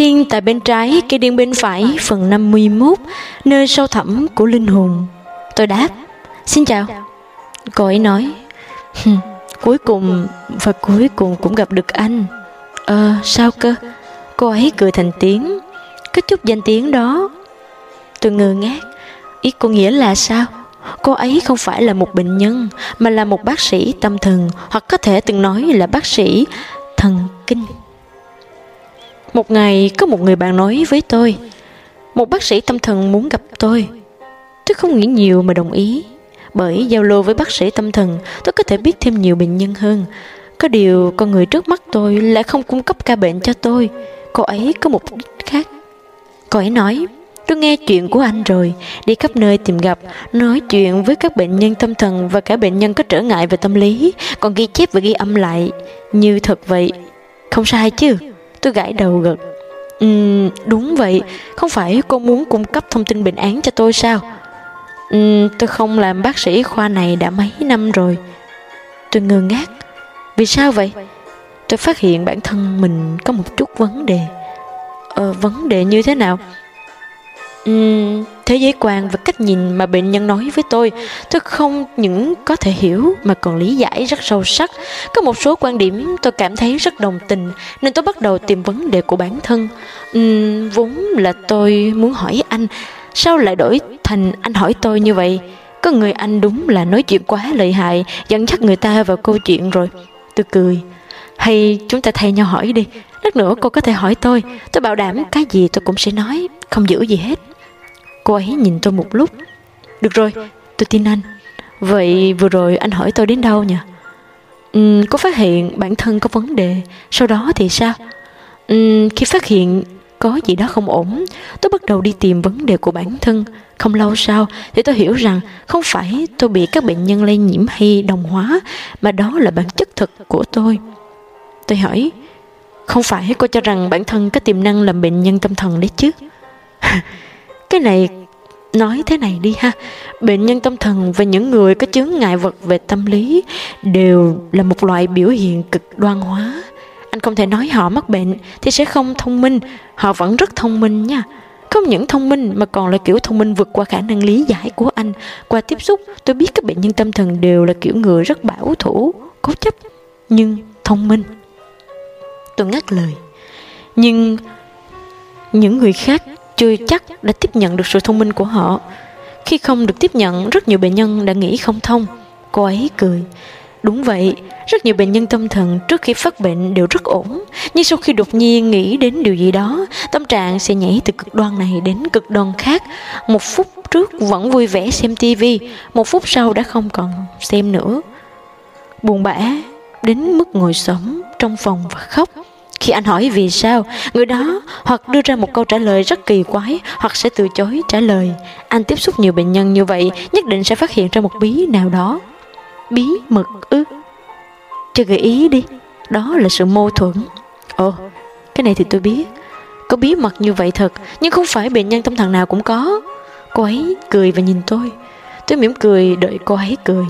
Thiên tại bên trái, cây điên bên phải, phần 51, nơi sâu thẳm của linh hồn. Tôi đáp, xin chào. Cô ấy nói, cuối cùng và cuối cùng cũng gặp được anh. Ờ, sao cơ? Cô ấy cười thành tiếng, kết chút danh tiếng đó. Tôi ngơ ngác, ý cô nghĩa là sao? Cô ấy không phải là một bệnh nhân, mà là một bác sĩ tâm thần, hoặc có thể từng nói là bác sĩ thần kinh. Một ngày có một người bạn nói với tôi, một bác sĩ tâm thần muốn gặp tôi. Tôi không nghĩ nhiều mà đồng ý, bởi giao lưu với bác sĩ tâm thần tôi có thể biết thêm nhiều bệnh nhân hơn. Có điều con người trước mắt tôi lại không cung cấp ca bệnh cho tôi, cô ấy có mục đích khác. Cô ấy nói, Tôi nghe chuyện của anh rồi, đi khắp nơi tìm gặp, nói chuyện với các bệnh nhân tâm thần và cả bệnh nhân có trở ngại về tâm lý, còn ghi chép và ghi âm lại, như thật vậy. Không sai chứ? Tôi gãi đầu gật. Uhm, đúng vậy, không phải cô muốn cung cấp thông tin bệnh án cho tôi sao? Uhm, tôi không làm bác sĩ khoa này đã mấy năm rồi. Tôi ngơ ngác. Vì sao vậy? Tôi phát hiện bản thân mình có một chút vấn đề. Ờ, vấn đề như thế nào? Uhm, thế giới quan và cách nhìn mà bệnh nhân nói với tôi tôi không những có thể hiểu mà còn lý giải rất sâu sắc. Có một số quan điểm tôi cảm thấy rất đồng tình nên tôi bắt đầu tìm vấn đề của bản thân. Uhm, vốn là tôi muốn hỏi anh sao lại đổi thành anh hỏi tôi như vậy? Có người anh đúng là nói chuyện quá lợi hại dẫn dắt người ta vào câu chuyện rồi. Tôi cười. Hay chúng ta thay nhau hỏi đi lát nữa cô có thể hỏi tôi. Tôi bảo đảm cái gì tôi cũng sẽ nói không giữ gì hết. Cô ấy nhìn tôi một lúc. Được rồi, tôi tin anh. Vậy vừa rồi anh hỏi tôi đến đâu nhỉ? Ừ, uhm, có phát hiện bản thân có vấn đề. Sau đó thì sao? Uhm, khi phát hiện có gì đó không ổn Tôi bắt đầu đi tìm vấn đề của bản thân. Không lâu sau thì tôi hiểu rằng Không phải tôi bị các bệnh nhân lây nhiễm hay đồng hóa Mà đó là bản chất thực của tôi. Tôi hỏi Không phải cô cho rằng bản thân có tiềm năng làm bệnh nhân tâm thần đấy chứ? Cái này, nói thế này đi ha. Bệnh nhân tâm thần và những người có chướng ngại vật về tâm lý đều là một loại biểu hiện cực đoan hóa. Anh không thể nói họ mắc bệnh thì sẽ không thông minh. Họ vẫn rất thông minh nha. Không những thông minh mà còn là kiểu thông minh vượt qua khả năng lý giải của anh. Qua tiếp xúc, tôi biết các bệnh nhân tâm thần đều là kiểu người rất bảo thủ, cố chấp, nhưng thông minh. Tôi ngắt lời. Nhưng những người khác chưa chắc đã tiếp nhận được sự thông minh của họ. Khi không được tiếp nhận, rất nhiều bệnh nhân đã nghĩ không thông. Cô ấy cười. Đúng vậy, rất nhiều bệnh nhân tâm thần trước khi phát bệnh đều rất ổn, nhưng sau khi đột nhiên nghĩ đến điều gì đó, tâm trạng sẽ nhảy từ cực đoan này đến cực đoan khác. Một phút trước vẫn vui vẻ xem tivi, một phút sau đã không còn xem nữa. Buồn bã đến mức ngồi xổm trong phòng và khóc. Khi anh hỏi vì sao, người đó hoặc đưa ra một câu trả lời rất kỳ quái hoặc sẽ từ chối trả lời. Anh tiếp xúc nhiều bệnh nhân như vậy, nhất định sẽ phát hiện ra một bí nào đó. Bí mật ư? Cho gợi ý đi, đó là sự mâu thuẫn. Ồ, cái này thì tôi biết. Có bí mật như vậy thật, nhưng không phải bệnh nhân tâm thần nào cũng có. Cô ấy cười và nhìn tôi. Tôi mỉm cười đợi cô ấy cười.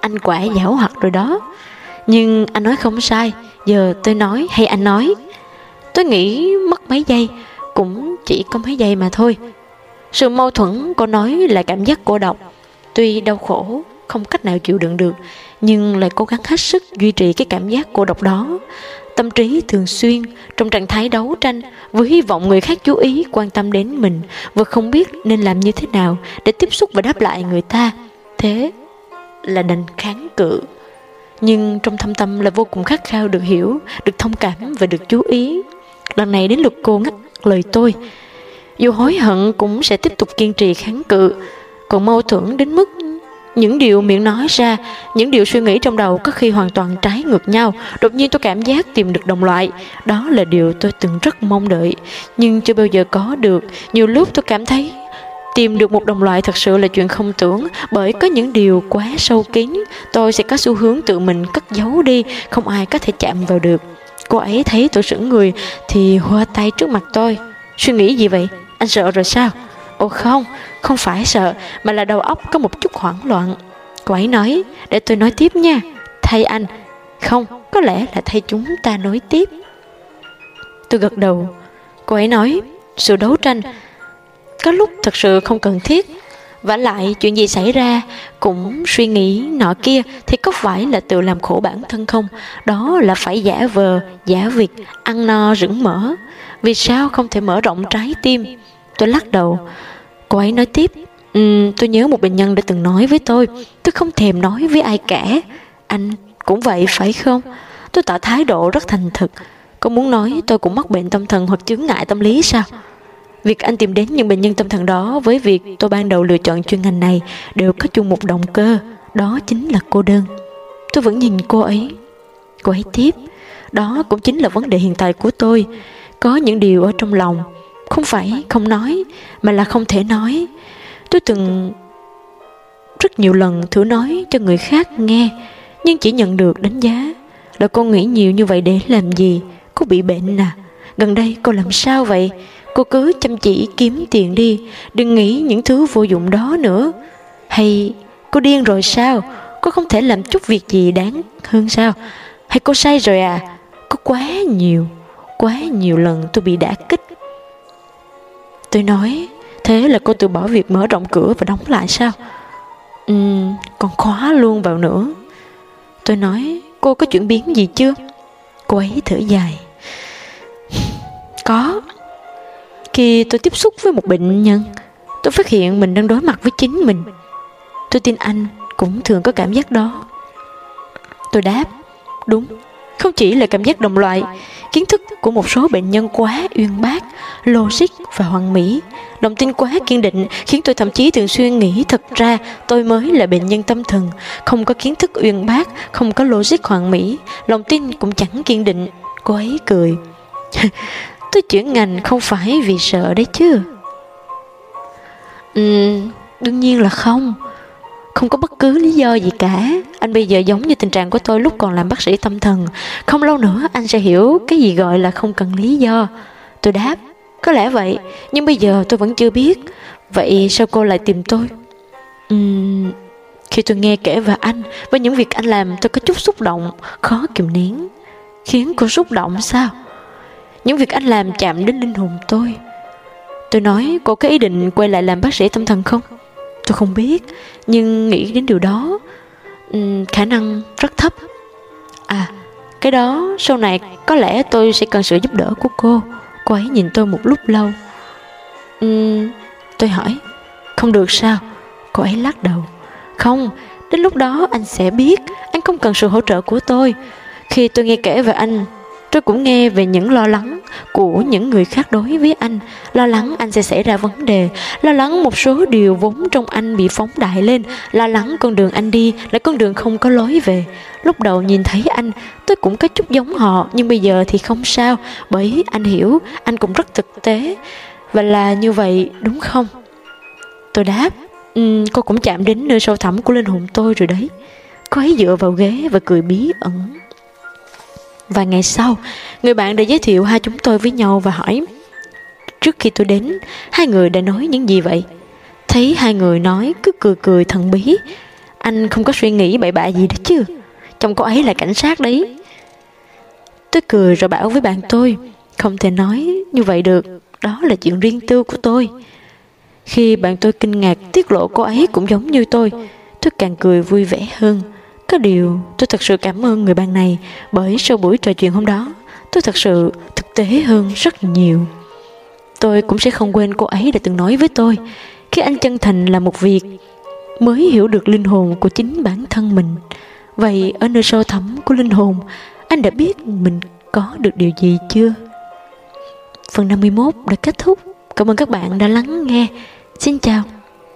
anh quả giảo hoạt rồi đó. Nhưng anh nói không sai Giờ tôi nói hay anh nói. Tôi nghĩ mất mấy giây, Cũng chỉ có mấy giây mà thôi. Sự mâu thuẫn cô nói là cảm giác cô độc. Tuy đau khổ, Không cách nào chịu đựng được, Nhưng lại cố gắng hết sức duy trì cái cảm giác cô độc đó. Tâm trí thường xuyên, Trong trạng thái đấu tranh Vừa hy vọng người khác chú ý, quan tâm đến mình, Vừa không biết nên làm như thế nào Để tiếp xúc và đáp lại người ta. Thế là đành kháng cự nhưng trong thâm tâm là vô cùng khát khao được hiểu, được thông cảm và được chú ý. Lần này đến lượt cô ngắt lời tôi. Dù hối hận cũng sẽ tiếp tục kiên trì kháng cự, còn mâu thuẫn đến mức những điều miệng nói ra, những điều suy nghĩ trong đầu có khi hoàn toàn trái ngược nhau. Đột nhiên tôi cảm giác tìm được đồng loại. Đó là điều tôi từng rất mong đợi, nhưng chưa bao giờ có được. Nhiều lúc tôi cảm thấy Tìm được một đồng loại thật sự là chuyện không tưởng bởi có những điều quá sâu kín, tôi sẽ có xu hướng tự mình cất giấu đi, không ai có thể chạm vào được. Cô ấy thấy tôi sững người thì hoa tay trước mặt tôi. Suy nghĩ gì vậy? Anh sợ rồi sao? Ồ không, không phải sợ mà là đầu óc có một chút hoảng loạn. Cô ấy nói, để tôi nói tiếp nha. Thay anh. Không, có lẽ là thay chúng ta nói tiếp. Tôi gật đầu. Cô ấy nói, sự đấu tranh có lúc thật sự không cần thiết. Và lại chuyện gì xảy ra cũng suy nghĩ nọ kia thì có phải là tự làm khổ bản thân không? Đó là phải giả vờ, giả việc, ăn no rửng mỡ. Vì sao không thể mở rộng trái tim? Tôi lắc đầu. Cô ấy nói tiếp, um, tôi nhớ một bệnh nhân đã từng nói với tôi, tôi không thèm nói với ai cả. Anh cũng vậy phải không? Tôi tỏ thái độ rất thành thực. Có muốn nói tôi cũng mắc bệnh tâm thần hoặc chứng ngại tâm lý sao? Việc anh tìm đến những bệnh nhân tâm thần đó với việc tôi ban đầu lựa chọn chuyên ngành này đều có chung một động cơ, đó chính là cô đơn. Tôi vẫn nhìn cô ấy. Cô ấy tiếp, đó cũng chính là vấn đề hiện tại của tôi. Có những điều ở trong lòng, không phải không nói, mà là không thể nói. Tôi từng rất nhiều lần thử nói cho người khác nghe, nhưng chỉ nhận được đánh giá là cô nghĩ nhiều như vậy để làm gì? Cô bị bệnh à? Gần đây cô làm sao vậy? Cô cứ chăm chỉ kiếm tiền đi, đừng nghĩ những thứ vô dụng đó nữa. Hay cô điên rồi sao? Cô không thể làm chút việc gì đáng hơn sao? Hay cô sai rồi à? Có quá nhiều, quá nhiều lần tôi bị đả kích. Tôi nói, thế là cô từ bỏ việc mở rộng cửa và đóng lại sao? Ừ, còn khóa luôn vào nữa. Tôi nói, cô có chuyển biến gì chưa? Cô ấy thở dài. Có, khi tôi tiếp xúc với một bệnh nhân, tôi phát hiện mình đang đối mặt với chính mình. Tôi tin anh cũng thường có cảm giác đó. Tôi đáp, đúng, không chỉ là cảm giác đồng loại, kiến thức của một số bệnh nhân quá uyên bác, logic và hoàn mỹ. Lòng tin quá kiên định khiến tôi thậm chí thường xuyên nghĩ thật ra tôi mới là bệnh nhân tâm thần, không có kiến thức uyên bác, không có logic hoàn mỹ, lòng tin cũng chẳng kiên định. Cô ấy cười. Tôi chuyển ngành không phải vì sợ đấy chứ? Ừ, đương nhiên là không. Không có bất cứ lý do gì cả. Anh bây giờ giống như tình trạng của tôi lúc còn làm bác sĩ tâm thần. Không lâu nữa anh sẽ hiểu cái gì gọi là không cần lý do. Tôi đáp Có lẽ vậy Nhưng bây giờ tôi vẫn chưa biết. Vậy sao cô lại tìm tôi? Uhm, khi tôi nghe kể về anh Và những việc anh làm tôi có chút xúc động Khó kiềm nén. Khiến cô xúc động sao? Những việc anh làm chạm đến linh hồn tôi. Tôi nói cô có ý định quay lại làm bác sĩ tâm thần không? Tôi không biết Nhưng nghĩ đến điều đó um, Khả năng rất thấp. À Cái đó sau này có lẽ tôi sẽ cần sự giúp đỡ của cô. Cô ấy nhìn tôi một lúc lâu. Um, Tôi hỏi Không được sao? Cô ấy lắc đầu. Không Đến lúc đó anh sẽ biết. Anh không cần sự hỗ trợ của tôi. Khi tôi nghe kể về anh Tôi cũng nghe về những lo lắng của những người khác đối với anh. Lo lắng anh sẽ xảy ra vấn đề. Lo lắng một số điều vốn trong anh bị phóng đại lên. Lo lắng con đường anh đi là con đường không có lối về. Lúc đầu nhìn thấy anh tôi cũng có chút giống họ Nhưng bây giờ thì không sao Bởi anh hiểu anh cũng rất thực tế. Và là như vậy đúng không? Tôi đáp um, Cô cũng chạm đến nơi sâu thẳm của linh hồn tôi rồi đấy. Cô ấy dựa vào ghế và cười bí ẩn. Vài ngày sau, người bạn đã giới thiệu hai chúng tôi với nhau và hỏi Trước khi tôi đến, hai người đã nói những gì vậy? Thấy hai người nói cứ cười cười thần bí. Anh không có suy nghĩ bậy bạ gì đó chứ. Chồng cô ấy là cảnh sát đấy. Tôi cười rồi bảo với bạn tôi Không thể nói như vậy được. Đó là chuyện riêng tư của tôi. Khi bạn tôi kinh ngạc tiết lộ cô ấy cũng giống như tôi. Tôi càng cười vui vẻ hơn có điều, tôi thật sự cảm ơn người bạn này bởi sau buổi trò chuyện hôm đó, tôi thật sự thực tế hơn rất nhiều. Tôi cũng sẽ không quên cô ấy đã từng nói với tôi, khi anh chân thành làm một việc mới hiểu được linh hồn của chính bản thân mình. Vậy ở nơi sâu thẳm của linh hồn, anh đã biết mình có được điều gì chưa? Phần 51 đã kết thúc. Cảm ơn các bạn đã lắng nghe. Xin chào.